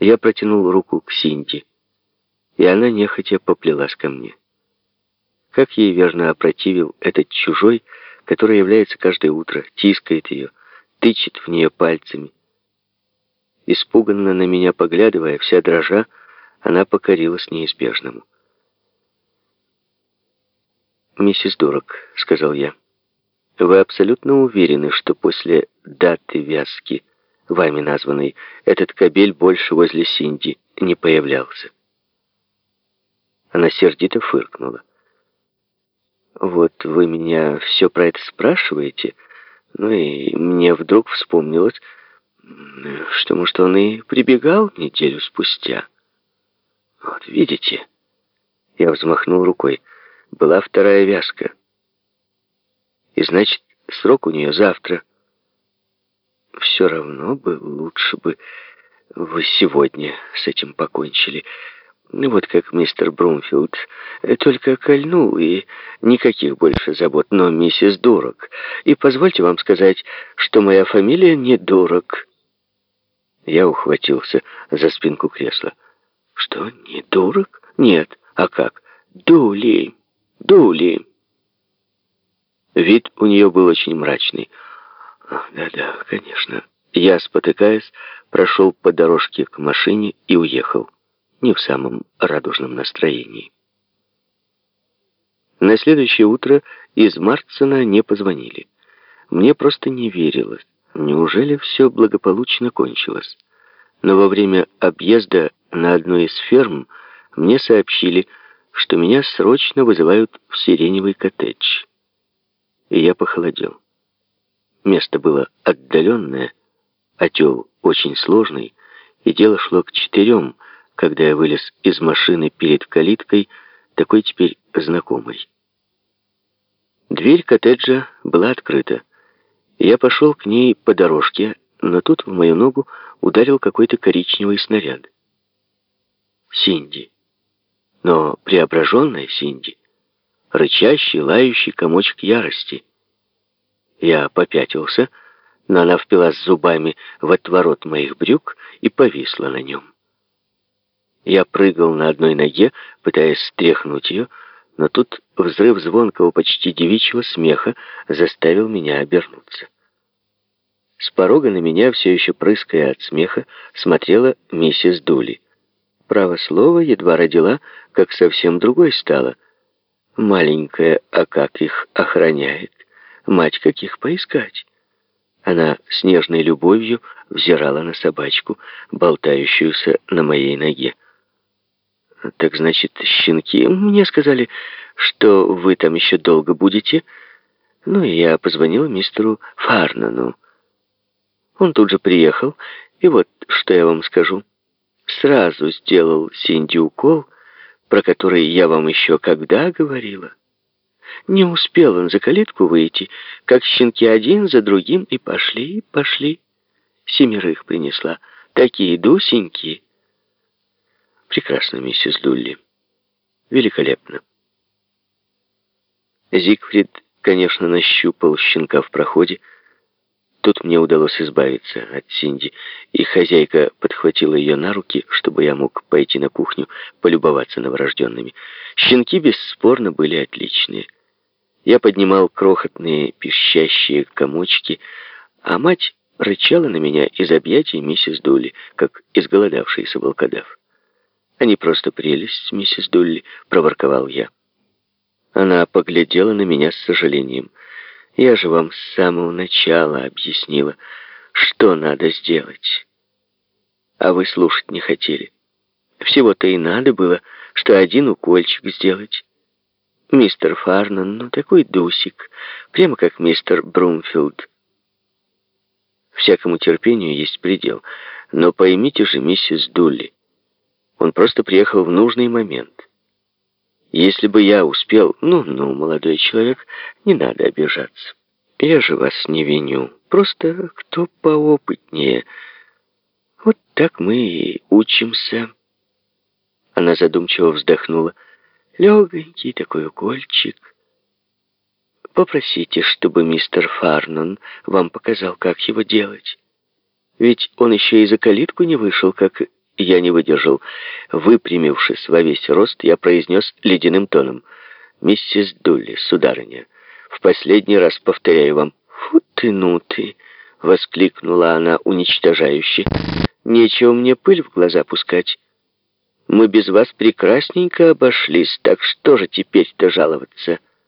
Я протянул руку к Синди, и она нехотя поплелась ко мне. Как ей верно опротивил этот чужой, который является каждое утро, тискает ее, тычет в нее пальцами. Испуганно на меня поглядывая, вся дрожа, она покорилась неизбежному. «Миссис Дурак», — сказал я, — «вы абсолютно уверены, что после даты вязки, вами названной, этот кобель больше возле Синди не появлялся?» Она сердито фыркнула. «Вот вы меня все про это спрашиваете, ну и мне вдруг вспомнилось, что, может, он и прибегал неделю спустя. Вот видите?» Я взмахнул рукой. Была вторая вязка. И значит, срок у нее завтра. Все равно бы лучше бы вы сегодня с этим покончили. Вот как мистер Брумфилд э, только кольнул, и никаких больше забот. Но миссис Дурак, и позвольте вам сказать, что моя фамилия не Дурак. Я ухватился за спинку кресла. Что, не Дурак? Нет. А как? Дули. Дули. Вид у нее был очень мрачный. Да-да, конечно. Я, спотыкаясь, прошел по дорожке к машине и уехал не в самом радужном настроении. На следующее утро из Марцена не позвонили. Мне просто не верилось. Неужели все благополучно кончилось? Но во время объезда на одной из ферм мне сообщили, что меня срочно вызывают в сиреневый коттедж. И я похолодел. Место было отдаленное, отел очень сложный, и дело шло к четырем, когда я вылез из машины перед калиткой, такой теперь знакомой. Дверь коттеджа была открыта. Я пошел к ней по дорожке, но тут в мою ногу ударил какой-то коричневый снаряд. Синди. Но преображенная Синди. Рычащий, лающий комочек ярости. Я попятился, но она впилась зубами в отворот моих брюк и повисла на нем. Я прыгал на одной ноге, пытаясь стряхнуть ее, но тут взрыв звонкого, почти девичьего смеха заставил меня обернуться. С порога на меня, все еще прыская от смеха, смотрела миссис Дули. Право слово едва родила, как совсем другой стала. Маленькая, а как их охраняет? Мать каких поискать? Она с нежной любовью взирала на собачку, болтающуюся на моей ноге. «Так значит, щенки, мне сказали, что вы там еще долго будете?» Ну, и я позвонила мистеру Фарнану. Он тут же приехал, и вот что я вам скажу. Сразу сделал Синди укол, про который я вам еще когда говорила. Не успел он за калитку выйти, как щенки один за другим и пошли, пошли. Семерых принесла, такие дусенькие. Прекрасно, миссис Дулли. Великолепно. Зигфрид, конечно, нащупал щенка в проходе. Тут мне удалось избавиться от Синди, и хозяйка подхватила ее на руки, чтобы я мог пойти на кухню, полюбоваться новорожденными. Щенки бесспорно были отличные. Я поднимал крохотные пищащие комочки, а мать рычала на меня из объятий миссис Дули, как изголодавшийся волкодав. «Они просто прелесть, миссис Дулли», — проворковал я. Она поглядела на меня с сожалением. «Я же вам с самого начала объяснила, что надо сделать. А вы слушать не хотели. Всего-то и надо было, что один укольчик сделать. Мистер Фарнан, ну такой дусик, прямо как мистер Брумфилд. Всякому терпению есть предел, но поймите же, миссис Дулли, он просто приехал в нужный момент. Если бы я успел... Ну-ну, молодой человек, не надо обижаться. Я же вас не виню. Просто кто поопытнее. Вот так мы и учимся. Она задумчиво вздохнула. Легонький такой укольчик. Попросите, чтобы мистер Фарнон вам показал, как его делать. Ведь он еще и за калитку не вышел, как я не выдержал. Выпрямившись во весь рост, я произнес ледяным тоном. «Миссис Дулли, сударыня, в последний раз повторяю вам, фу ты, ну ты!» — воскликнула она уничтожающе. «Нечего мне пыль в глаза пускать. Мы без вас прекрасненько обошлись, так что же теперь-то жаловаться?»